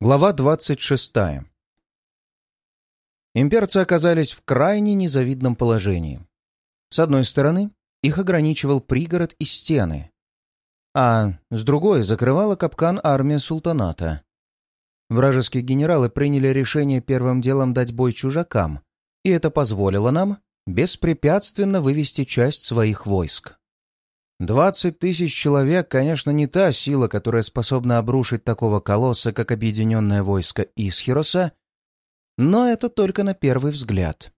Глава 26. Имперцы оказались в крайне незавидном положении. С одной стороны, их ограничивал пригород и стены, а с другой закрывала капкан армия султаната. Вражеские генералы приняли решение первым делом дать бой чужакам, и это позволило нам беспрепятственно вывести часть своих войск. Двадцать тысяч человек, конечно, не та сила, которая способна обрушить такого колосса, как объединенное войско Исхироса, но это только на первый взгляд.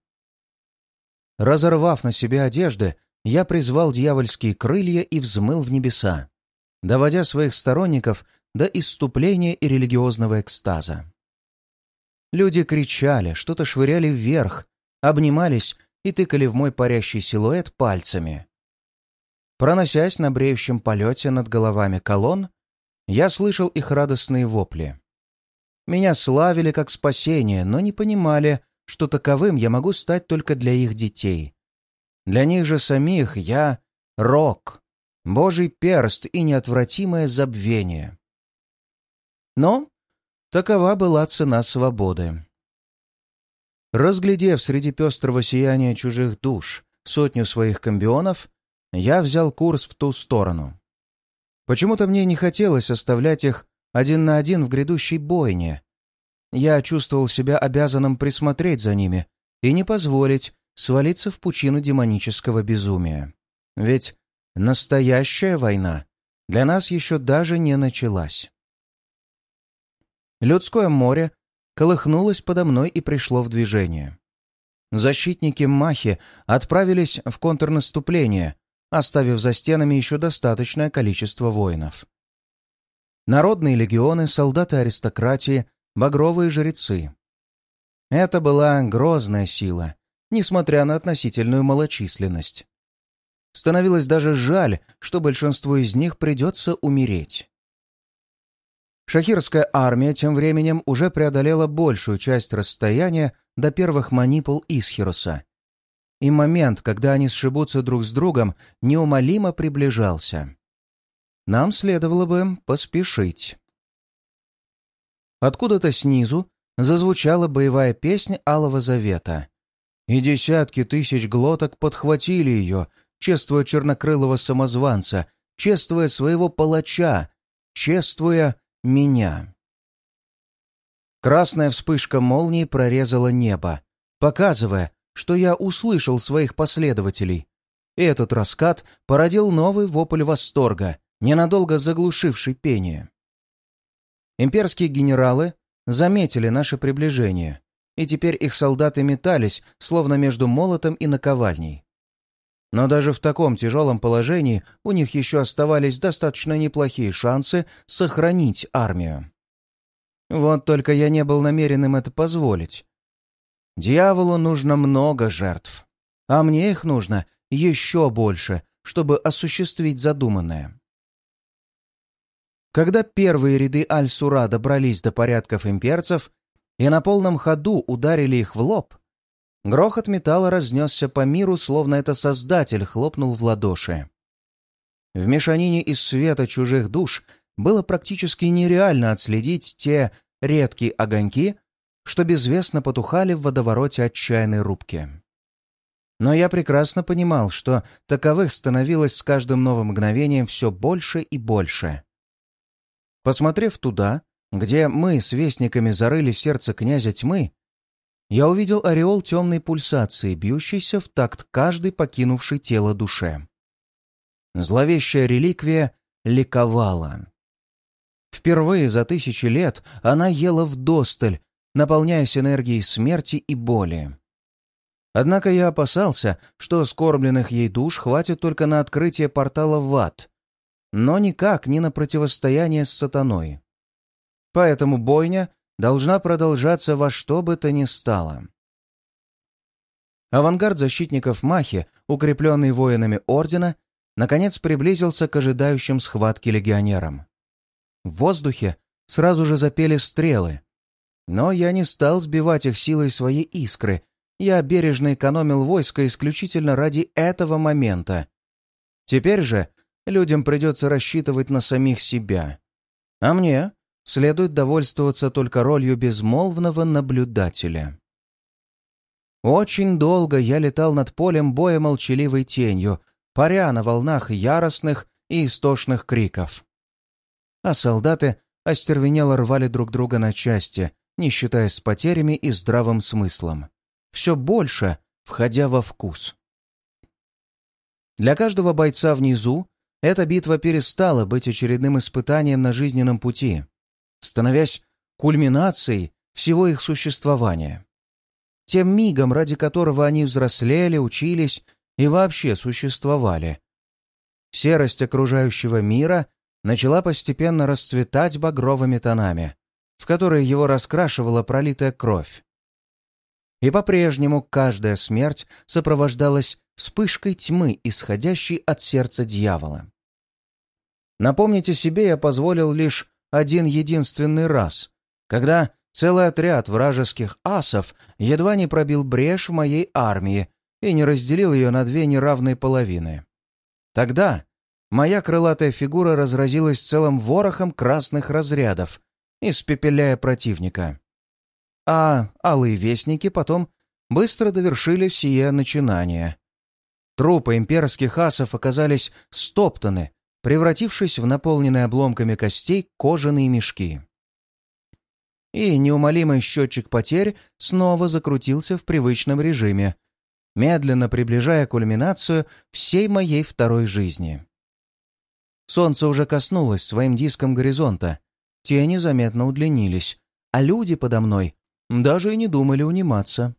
Разорвав на себе одежды, я призвал дьявольские крылья и взмыл в небеса, доводя своих сторонников до исступления и религиозного экстаза. Люди кричали, что-то швыряли вверх, обнимались и тыкали в мой парящий силуэт пальцами. Проносясь на бреющем полете над головами колонн, я слышал их радостные вопли. Меня славили как спасение, но не понимали, что таковым я могу стать только для их детей. Для них же самих я — рок, божий перст и неотвратимое забвение. Но такова была цена свободы. Разглядев среди пестрого сияния чужих душ сотню своих комбионов, я взял курс в ту сторону. Почему-то мне не хотелось оставлять их один на один в грядущей бойне. Я чувствовал себя обязанным присмотреть за ними и не позволить свалиться в пучину демонического безумия. Ведь настоящая война для нас еще даже не началась. Людское море колыхнулось подо мной и пришло в движение. Защитники Махи отправились в контрнаступление, оставив за стенами еще достаточное количество воинов. Народные легионы, солдаты аристократии, багровые жрецы. Это была грозная сила, несмотря на относительную малочисленность. Становилось даже жаль, что большинству из них придется умереть. Шахирская армия тем временем уже преодолела большую часть расстояния до первых манипул Исхируса и момент, когда они сшибутся друг с другом, неумолимо приближался. Нам следовало бы поспешить. Откуда-то снизу зазвучала боевая песня Алого Завета, и десятки тысяч глоток подхватили ее, чествуя чернокрылого самозванца, чествуя своего палача, чествуя меня. Красная вспышка молнии прорезала небо, показывая, что я услышал своих последователей. Этот раскат породил новый вопль восторга, ненадолго заглушивший пение. Имперские генералы заметили наше приближение, и теперь их солдаты метались, словно между молотом и наковальней. Но даже в таком тяжелом положении у них еще оставались достаточно неплохие шансы сохранить армию. Вот только я не был намерен им это позволить, Дьяволу нужно много жертв, а мне их нужно еще больше, чтобы осуществить задуманное. Когда первые ряды Аль-Сура добрались до порядков имперцев и на полном ходу ударили их в лоб, грохот металла разнесся по миру, словно это Создатель хлопнул в ладоши. В мешанине из света чужих душ было практически нереально отследить те редкие огоньки, что безвестно потухали в водовороте отчаянной рубки. Но я прекрасно понимал, что таковых становилось с каждым новым мгновением все больше и больше. Посмотрев туда, где мы с вестниками зарыли сердце князя тьмы, я увидел ореол темной пульсации, бьющейся в такт каждой покинувшей тело душе. Зловещая реликвия ликовала. Впервые за тысячи лет она ела вдосталь, наполняясь энергией смерти и боли. Однако я опасался, что скорбленных ей душ хватит только на открытие портала в ад, но никак не на противостояние с сатаной. Поэтому бойня должна продолжаться во что бы то ни стало. Авангард защитников Махи, укрепленный воинами Ордена, наконец приблизился к ожидающим схватки легионерам. В воздухе сразу же запели стрелы, но я не стал сбивать их силой своей искры. Я бережно экономил войско исключительно ради этого момента. Теперь же людям придется рассчитывать на самих себя. А мне следует довольствоваться только ролью безмолвного наблюдателя. Очень долго я летал над полем боя молчаливой тенью, паря на волнах яростных и истошных криков. А солдаты остервенело рвали друг друга на части, не считаясь с потерями и здравым смыслом. Все больше входя во вкус. Для каждого бойца внизу эта битва перестала быть очередным испытанием на жизненном пути, становясь кульминацией всего их существования. Тем мигом, ради которого они взрослели, учились и вообще существовали. Серость окружающего мира начала постепенно расцветать багровыми тонами, в которые его раскрашивала пролитая кровь. И по-прежнему каждая смерть сопровождалась вспышкой тьмы, исходящей от сердца дьявола. Напомните себе я позволил лишь один единственный раз, когда целый отряд вражеских асов едва не пробил брешь в моей армии и не разделил ее на две неравные половины. Тогда моя крылатая фигура разразилась целым ворохом красных разрядов, испепеляя противника. А алые вестники потом быстро довершили все начинания. Трупы имперских асов оказались стоптаны, превратившись в наполненные обломками костей кожаные мешки. И неумолимый счетчик потерь снова закрутился в привычном режиме, медленно приближая кульминацию всей моей второй жизни. Солнце уже коснулось своим диском горизонта, тени заметно удлинились, а люди подо мной даже и не думали униматься.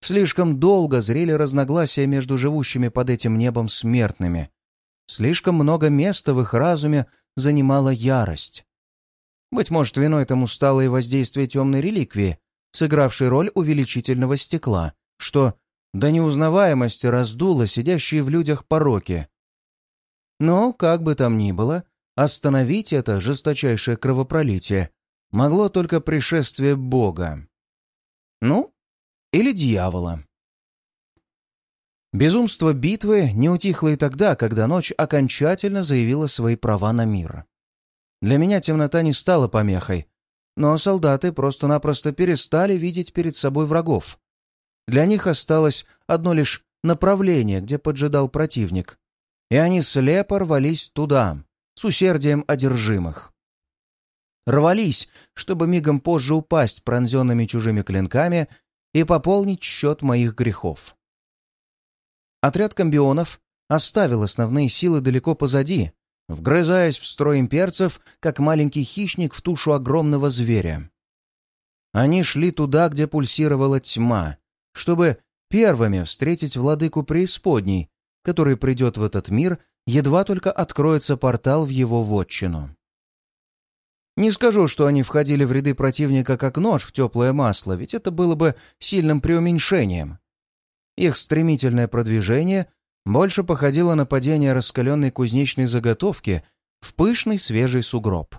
Слишком долго зрели разногласия между живущими под этим небом смертными. Слишком много места в их разуме занимала ярость. Быть может, виной этому стало и воздействие темной реликвии, сыгравшей роль увеличительного стекла, что до неузнаваемости раздуло сидящие в людях пороки. Но, как бы там ни было, остановить это жесточайшее кровопролитие могло только пришествие Бога. Ну, или дьявола. Безумство битвы не утихло и тогда, когда ночь окончательно заявила свои права на мир. Для меня темнота не стала помехой, но солдаты просто-напросто перестали видеть перед собой врагов. Для них осталось одно лишь направление, где поджидал противник, и они слепо рвались туда, с усердием одержимых рвались, чтобы мигом позже упасть пронзенными чужими клинками и пополнить счет моих грехов. Отряд комбионов оставил основные силы далеко позади, вгрызаясь в строй имперцев, как маленький хищник в тушу огромного зверя. Они шли туда, где пульсировала тьма, чтобы первыми встретить владыку преисподней, который придет в этот мир, едва только откроется портал в его вотчину. Не скажу, что они входили в ряды противника как нож в теплое масло, ведь это было бы сильным преуменьшением. Их стремительное продвижение больше походило на падение раскаленной кузнечной заготовки в пышный свежий сугроб.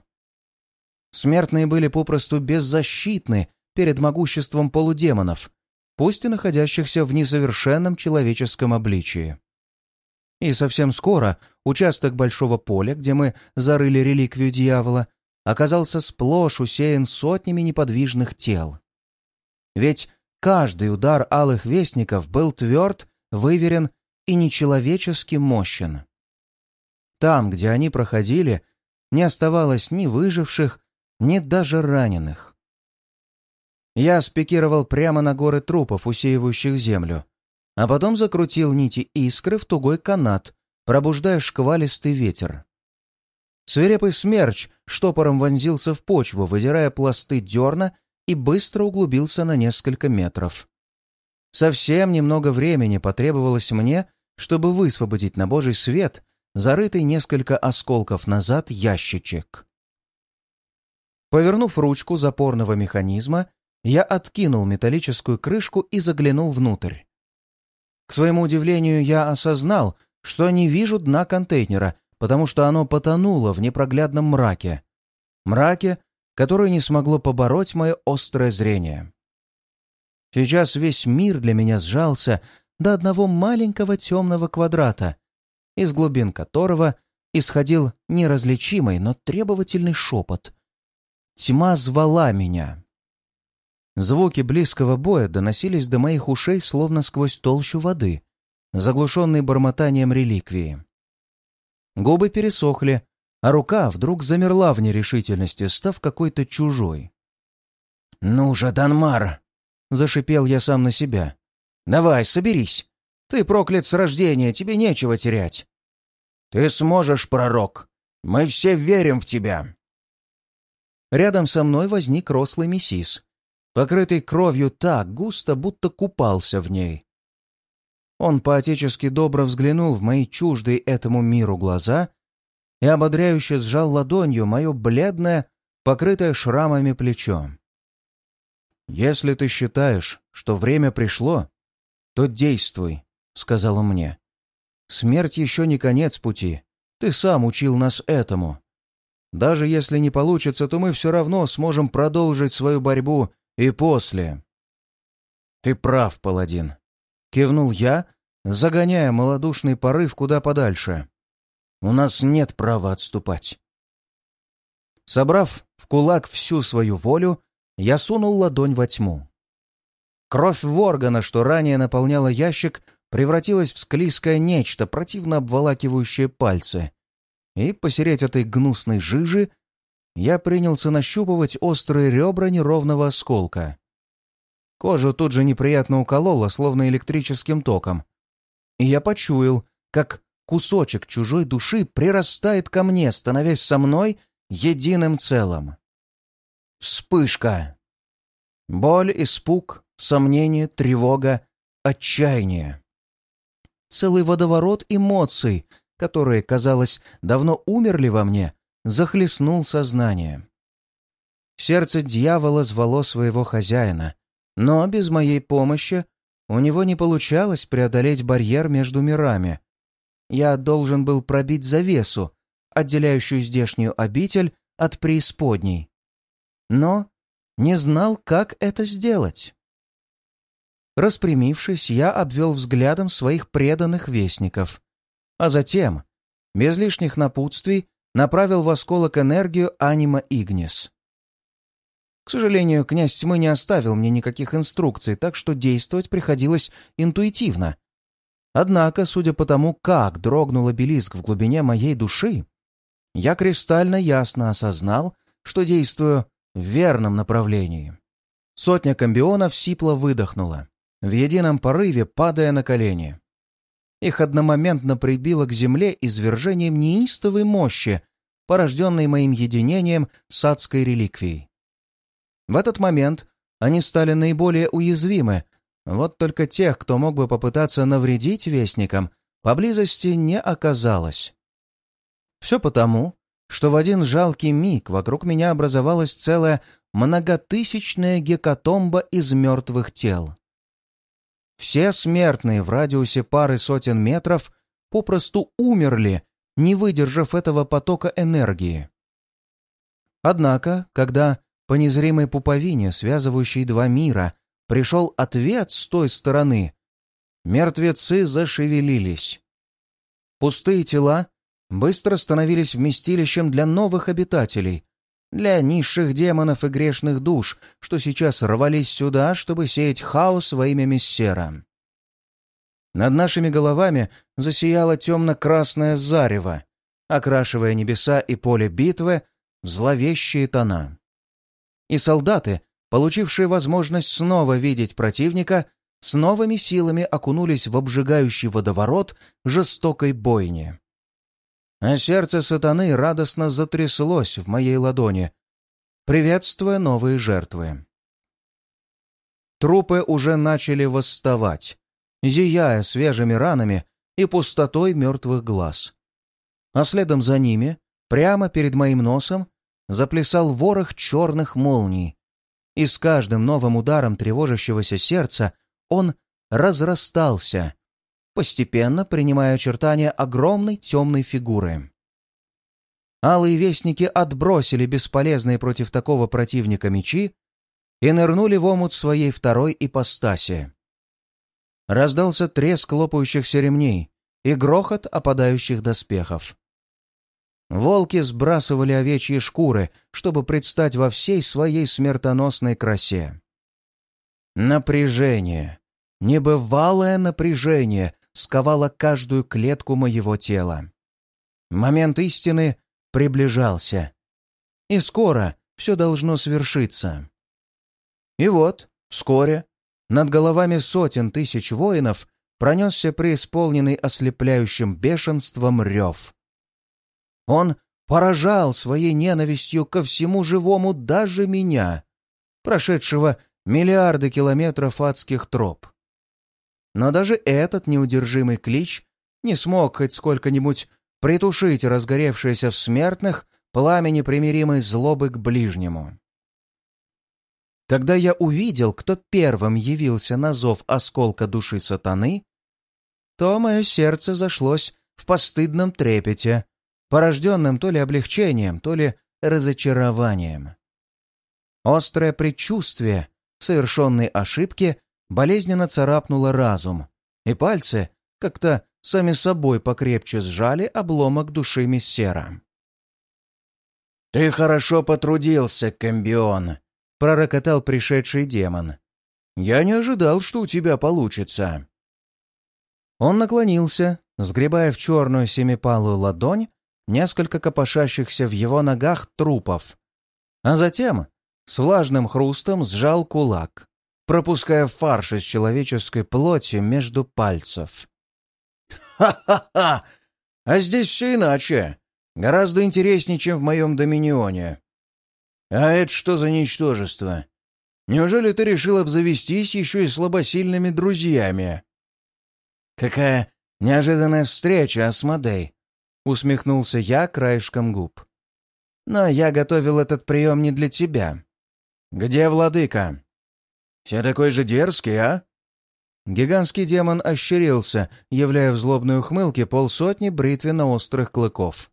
Смертные были попросту беззащитны перед могуществом полудемонов, пусть и находящихся в несовершенном человеческом обличии. И совсем скоро участок большого поля, где мы зарыли реликвию дьявола, оказался сплошь усеян сотнями неподвижных тел. Ведь каждый удар алых вестников был тверд, выверен и нечеловечески мощен. Там, где они проходили, не оставалось ни выживших, ни даже раненых. Я спикировал прямо на горы трупов, усеивающих землю, а потом закрутил нити искры в тугой канат, пробуждая шквалистый ветер. Свирепый смерч штопором вонзился в почву, выдирая пласты дерна и быстро углубился на несколько метров. Совсем немного времени потребовалось мне, чтобы высвободить на божий свет зарытый несколько осколков назад ящичек. Повернув ручку запорного механизма, я откинул металлическую крышку и заглянул внутрь. К своему удивлению, я осознал, что не вижу дна контейнера потому что оно потонуло в непроглядном мраке. Мраке, который не смогло побороть мое острое зрение. Сейчас весь мир для меня сжался до одного маленького темного квадрата, из глубин которого исходил неразличимый, но требовательный шепот. Тьма звала меня. Звуки близкого боя доносились до моих ушей словно сквозь толщу воды, заглушенные бормотанием реликвии. Губы пересохли, а рука вдруг замерла в нерешительности, став какой-то чужой. «Ну же, Данмар!» — зашипел я сам на себя. «Давай, соберись! Ты проклят с рождения, тебе нечего терять!» «Ты сможешь, пророк! Мы все верим в тебя!» Рядом со мной возник рослый мессис, покрытый кровью так густо, будто купался в ней. Он поотечески добро взглянул в мои чуждые этому миру глаза и ободряюще сжал ладонью мое бледное, покрытое шрамами плечо. «Если ты считаешь, что время пришло, то действуй», — сказал он мне. «Смерть еще не конец пути. Ты сам учил нас этому. Даже если не получится, то мы все равно сможем продолжить свою борьбу и после. «Ты прав, паладин», — кивнул я, загоняя малодушный порыв куда подальше. «У нас нет права отступать». Собрав в кулак всю свою волю, я сунул ладонь во тьму. Кровь Воргана, что ранее наполняла ящик, превратилась в склизкое нечто, противно обволакивающее пальцы. И посереть этой гнусной жижи я принялся нащупывать острые ребра неровного осколка. Кожу тут же неприятно укололо, словно электрическим током. И я почуял, как кусочек чужой души прирастает ко мне, становясь со мной единым целым. Вспышка. Боль, испуг, сомнение, тревога, отчаяние. Целый водоворот эмоций, которые, казалось, давно умерли во мне, захлестнул сознание. Сердце дьявола звало своего хозяина, но без моей помощи у него не получалось преодолеть барьер между мирами. Я должен был пробить завесу, отделяющую здешнюю обитель от преисподней. Но не знал, как это сделать. Распрямившись, я обвел взглядом своих преданных вестников, а затем, без лишних напутствий, направил в осколок энергию Анима Игнис. К сожалению, князь тьмы не оставил мне никаких инструкций, так что действовать приходилось интуитивно. Однако, судя по тому, как дрогнул обелиск в глубине моей души, я кристально ясно осознал, что действую в верном направлении. Сотня комбионов сипло выдохнула, в едином порыве падая на колени. Их одномоментно прибило к земле извержением неистовой мощи, порожденной моим единением с адской реликвией. В этот момент они стали наиболее уязвимы, вот только тех, кто мог бы попытаться навредить вестникам, поблизости не оказалось. Все потому, что в один жалкий миг вокруг меня образовалась целая многотысячная гекатомба из мертвых тел. Все смертные в радиусе пары сотен метров попросту умерли, не выдержав этого потока энергии. Однако, когда по незримой пуповине, связывающей два мира, пришел ответ с той стороны, мертвецы зашевелились. Пустые тела быстро становились вместилищем для новых обитателей, для низших демонов и грешных душ, что сейчас рвались сюда, чтобы сеять хаос во имя Мессера. Над нашими головами засияло темно-красное зарево, окрашивая небеса и поле битвы в зловещие тона. И солдаты, получившие возможность снова видеть противника, с новыми силами окунулись в обжигающий водоворот жестокой бойни а сердце сатаны радостно затряслось в моей ладони, приветствуя новые жертвы. Трупы уже начали восставать, зияя свежими ранами и пустотой мертвых глаз. А следом за ними, прямо перед моим носом, заплясал ворох черных молний, и с каждым новым ударом тревожащегося сердца он разрастался, постепенно принимая очертания огромной темной фигуры. Алые вестники отбросили бесполезные против такого противника мечи и нырнули в омут своей второй ипостаси. Раздался треск лопающихся ремней и грохот опадающих доспехов. Волки сбрасывали овечьи шкуры, чтобы предстать во всей своей смертоносной красе. Напряжение, небывалое напряжение сковало каждую клетку моего тела. Момент истины приближался. И скоро все должно свершиться. И вот, вскоре, над головами сотен тысяч воинов пронесся преисполненный ослепляющим бешенством рев. Он поражал своей ненавистью ко всему живому даже меня, прошедшего миллиарды километров адских троп. Но даже этот неудержимый клич не смог хоть сколько-нибудь притушить разгоревшееся в смертных пламя непримиримой злобы к ближнему. Когда я увидел, кто первым явился на зов осколка души сатаны, то мое сердце зашлось в постыдном трепете, порожденном то ли облегчением, то ли разочарованием. Острое предчувствие совершенной ошибки болезненно царапнуло разум, и пальцы как-то сами собой покрепче сжали обломок души Мессера. «Ты хорошо потрудился, Комбион», — пророкотал пришедший демон. «Я не ожидал, что у тебя получится». Он наклонился, сгребая в черную семипалую ладонь несколько копошащихся в его ногах трупов, а затем с влажным хрустом сжал кулак, пропуская фарш из человеческой плоти между пальцев. «Ха-ха-ха! А здесь все иначе. Гораздо интереснее, чем в моем Доминионе. А это что за ничтожество? Неужели ты решил обзавестись еще и слабосильными друзьями? Какая неожиданная встреча, Асмодей! Усмехнулся я краешком губ. Но я готовил этот прием не для тебя. Где владыка? Все такой же дерзкий, а? Гигантский демон ощерился, являя в злобной ухмылке полсотни бритвенно-острых клыков.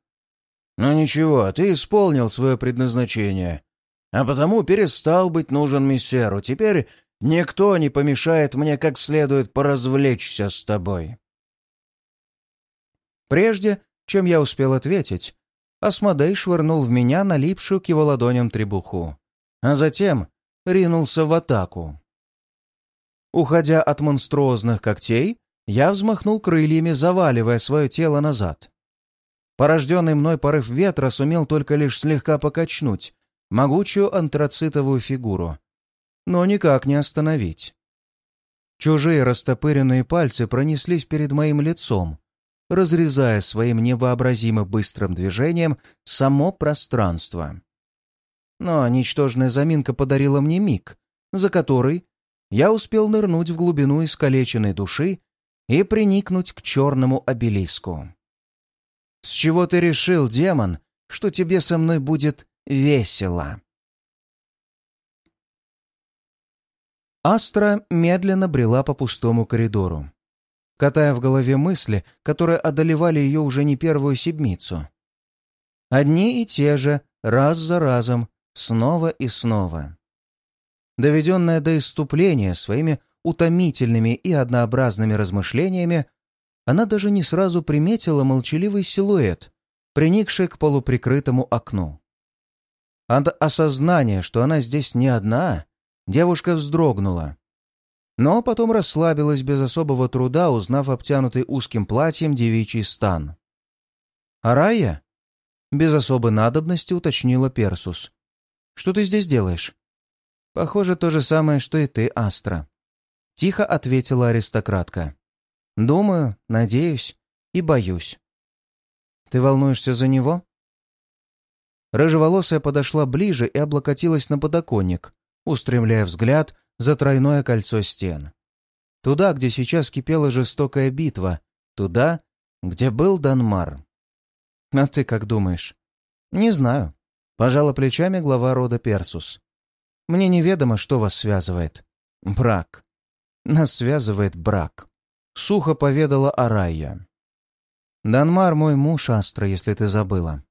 Но ничего, ты исполнил свое предназначение, а потому перестал быть нужен миссеру. Теперь никто не помешает мне как следует поразвлечься с тобой. Прежде, чем я успел ответить, Асмодей швырнул в меня налипшую к его ладоням требуху, а затем ринулся в атаку. Уходя от монструозных когтей, я взмахнул крыльями, заваливая свое тело назад. Порожденный мной порыв ветра сумел только лишь слегка покачнуть могучую антрацитовую фигуру, но никак не остановить. Чужие растопыренные пальцы пронеслись перед моим лицом, разрезая своим невообразимо быстрым движением само пространство. Но ничтожная заминка подарила мне миг, за который я успел нырнуть в глубину искалеченной души и приникнуть к черному обелиску. «С чего ты решил, демон, что тебе со мной будет весело?» Астра медленно брела по пустому коридору, катая в голове мысли, которые одолевали ее уже не первую седмицу. Одни и те же, раз за разом, снова и снова. Доведенная до иступления своими утомительными и однообразными размышлениями, она даже не сразу приметила молчаливый силуэт, приникший к полуприкрытому окну. От осознания, что она здесь не одна, девушка вздрогнула. Но потом расслабилась без особого труда, узнав обтянутый узким платьем девичий стан. «Арая?» — без особой надобности уточнила Персус. «Что ты здесь делаешь?» «Похоже, то же самое, что и ты, Астра», — тихо ответила аристократка. Думаю, надеюсь и боюсь. Ты волнуешься за него? Рыжеволосая подошла ближе и облокотилась на подоконник, устремляя взгляд за тройное кольцо стен. Туда, где сейчас кипела жестокая битва, туда, где был Данмар. А ты как думаешь? Не знаю. Пожала плечами глава рода Персус. Мне неведомо, что вас связывает. Брак. Нас связывает брак. — сухо поведала Арайя. «Данмар мой муж, Астра, если ты забыла».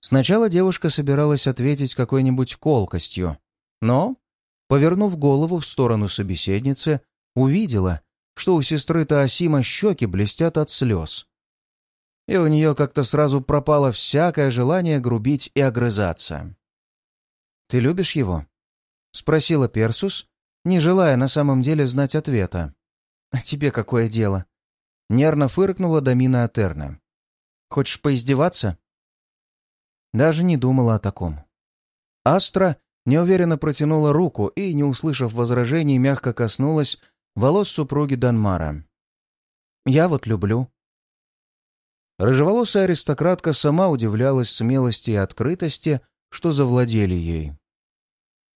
Сначала девушка собиралась ответить какой-нибудь колкостью, но, повернув голову в сторону собеседницы, увидела, что у сестры Таосима щеки блестят от слез. и у нее как-то сразу пропало всякое желание грубить и огрызаться. «Ты любишь его?» — спросила Персус, не желая на самом деле знать ответа. «А тебе какое дело?» — нервно фыркнула Дамина Атерна. «Хочешь поиздеваться?» Даже не думала о таком. Астра неуверенно протянула руку и, не услышав возражений, мягко коснулась волос супруги Данмара. «Я вот люблю». Рыжеволосая аристократка сама удивлялась смелости и открытости, что завладели ей.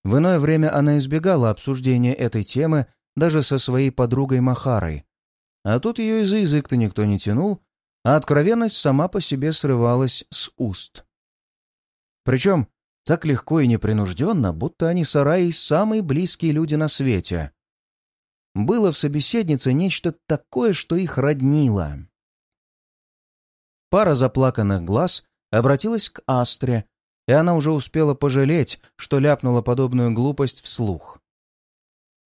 В иное время она избегала обсуждения этой темы даже со своей подругой Махарой, а тут ее из язык-то никто не тянул, а откровенность сама по себе срывалась с уст. Причем так легко и непринужденно, будто они с Араей самые близкие люди на свете. Было в собеседнице нечто такое, что их роднило. Пара заплаканных глаз обратилась к Астре, и она уже успела пожалеть, что ляпнула подобную глупость вслух.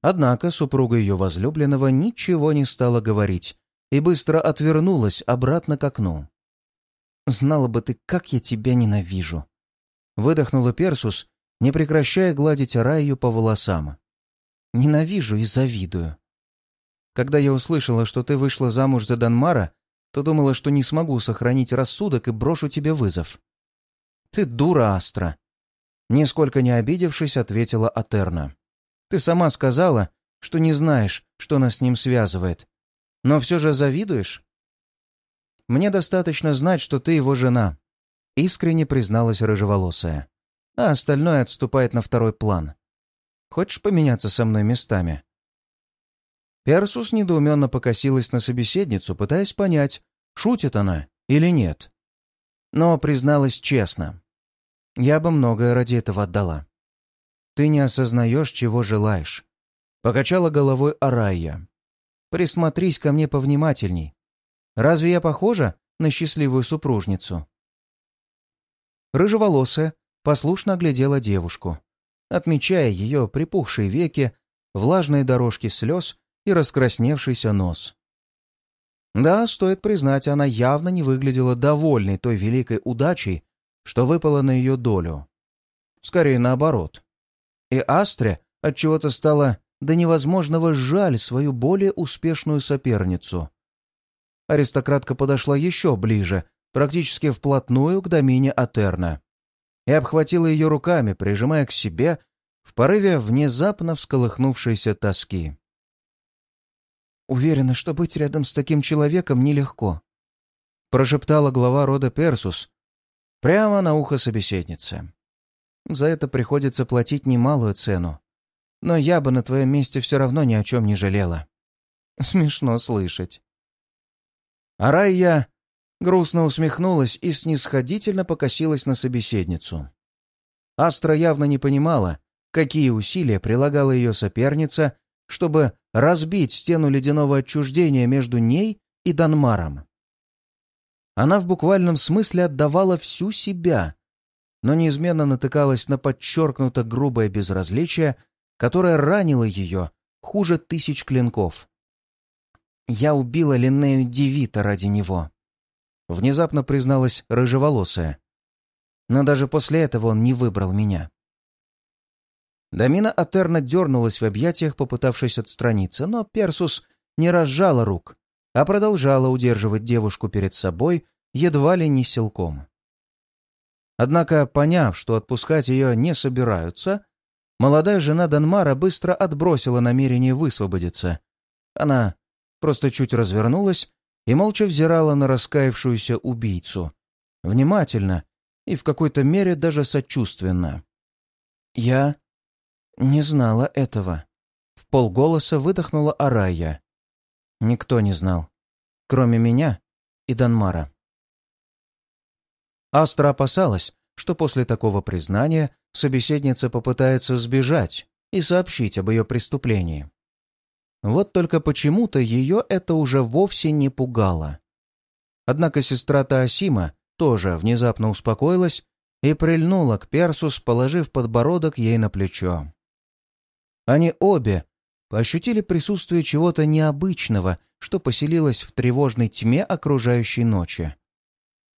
Однако супруга ее возлюбленного ничего не стала говорить и быстро отвернулась обратно к окну. «Знала бы ты, как я тебя ненавижу!» Выдохнула Персус, не прекращая гладить Раю по волосам. «Ненавижу и завидую. Когда я услышала, что ты вышла замуж за Данмара, то думала, что не смогу сохранить рассудок и брошу тебе вызов». «Ты дура, Астра!» Нисколько не обидевшись, ответила Атерна. «Ты сама сказала, что не знаешь, что нас с ним связывает. Но все же завидуешь?» «Мне достаточно знать, что ты его жена», — искренне призналась рыжеволосая. «А остальное отступает на второй план. Хочешь поменяться со мной местами?» Персус недоуменно покосилась на собеседницу, пытаясь понять, шутит она или нет. Но призналась честно. «Я бы многое ради этого отдала. Ты не осознаешь, чего желаешь». Покачала головой Арайя. «Присмотрись ко мне повнимательней. Разве я похожа на счастливую супружницу?» Рыжеволосая послушно глядела девушку, отмечая ее припухшие веки, влажные дорожки слез и раскрасневшийся нос. Да, стоит признать, она явно не выглядела довольной той великой удачей, что выпало на ее долю. Скорее наоборот. И Астре отчего-то стало до невозможного жаль свою более успешную соперницу. Аристократка подошла еще ближе, практически вплотную к домине Атерна, и обхватила ее руками, прижимая к себе в порыве внезапно всколыхнувшейся тоски. «Уверена, что быть рядом с таким человеком нелегко», — прошептала глава рода Персус прямо на ухо собеседницы. «За это приходится платить немалую цену. Но я бы на твоем месте все равно ни о чем не жалела». Смешно слышать. А Райя грустно усмехнулась и снисходительно покосилась на собеседницу. Астра явно не понимала, какие усилия прилагала ее соперница, чтобы разбить стену ледяного отчуждения между ней и Данмаром. Она в буквальном смысле отдавала всю себя, но неизменно натыкалась на подчеркнуто грубое безразличие, которое ранило ее хуже тысяч клинков. «Я убила Линнею Девита ради него», Внезапно призналась рыжеволосая. Но даже после этого он не выбрал меня. Дамина Атерна дернулась в объятиях, попытавшись отстраниться, но Персус не разжала рук, а продолжала удерживать девушку перед собой едва ли не силком. Однако, поняв, что отпускать ее не собираются, молодая жена Данмара быстро отбросила намерение высвободиться. Она просто чуть развернулась и молча взирала на раскаявшуюся убийцу. Внимательно и в какой-то мере даже сочувственно. «Я не знала этого», — в полголоса выдохнула Арая. Никто не знал, кроме меня и Данмара. Астра опасалась, что после такого признания собеседница попытается сбежать и сообщить об ее преступлении. Вот только почему-то ее это уже вовсе не пугало. Однако сестра Таосима тоже внезапно успокоилась и прильнула к Персус, положив подбородок ей на плечо. Они обе ощутили присутствие чего-то необычного, что поселилось в тревожной тьме окружающей ночи.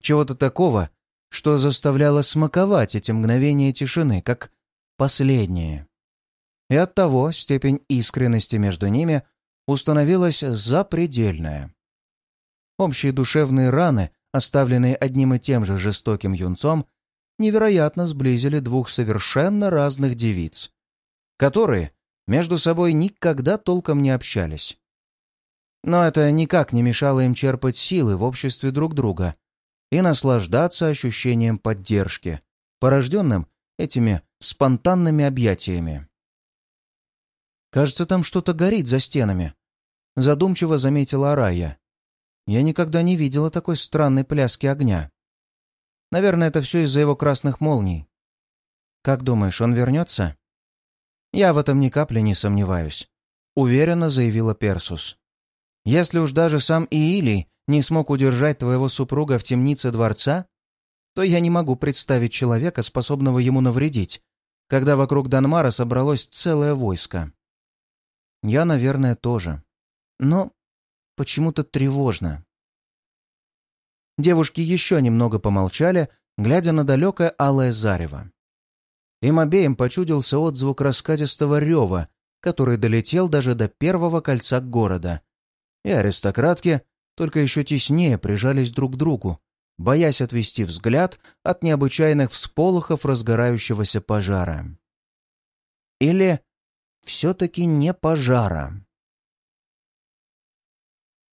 Чего-то такого, что заставляло смаковать эти мгновения тишины, как последние. И оттого степень искренности между ними установилась запредельная. Общие душевные раны, оставленные одним и тем же жестоким юнцом, невероятно сблизили двух совершенно разных девиц, которые между собой никогда толком не общались. Но это никак не мешало им черпать силы в обществе друг друга и наслаждаться ощущением поддержки, порожденным этими спонтанными объятиями. «Кажется, там что-то горит за стенами», — задумчиво заметила Арая. «Я никогда не видела такой странной пляски огня. Наверное, это все из-за его красных молний. Как думаешь, он вернется?» «Я в этом ни капли не сомневаюсь», — уверенно заявила Персус. «Если уж даже сам Иилий не смог удержать твоего супруга в темнице дворца, то я не могу представить человека, способного ему навредить, когда вокруг Данмара собралось целое войско. Я, наверное, тоже. Но почему-то тревожно. Девушки еще немного помолчали, глядя на далекое алое зарево. Им обеим почудился отзвук раскатистого рева, который долетел даже до первого кольца города. И аристократки только еще теснее прижались друг к другу, боясь отвести взгляд от необычайных всполохов разгорающегося пожара. Или все-таки не пожара.